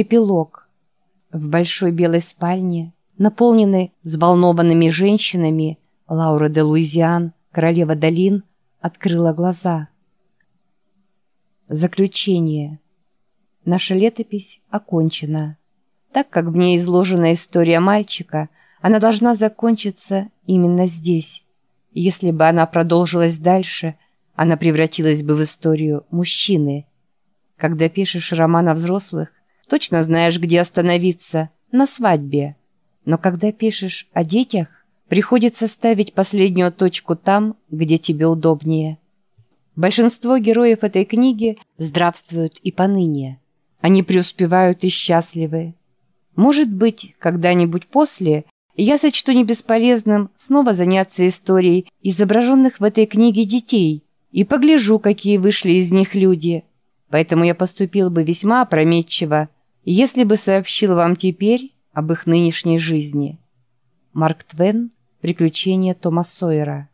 Эпилог. В большой белой спальне, наполненной взволнованными женщинами, Лаура де Луизиан, королева долин, открыла глаза. Заключение. Наша летопись окончена. Так как в ней изложена история мальчика, она должна закончиться именно здесь. Если бы она продолжилась дальше, она превратилась бы в историю мужчины. Когда пишешь роман о взрослых, точно знаешь, где остановиться, на свадьбе. Но когда пишешь о детях, приходится ставить последнюю точку там, где тебе удобнее. Большинство героев этой книги здравствуют и поныне. Они преуспевают и счастливы. Может быть, когда-нибудь после я сочту не бесполезным снова заняться историей изображенных в этой книге детей и погляжу, какие вышли из них люди. Поэтому я поступил бы весьма опрометчиво, если бы сообщил вам теперь об их нынешней жизни. Марк Твен «Приключения Тома Сойера»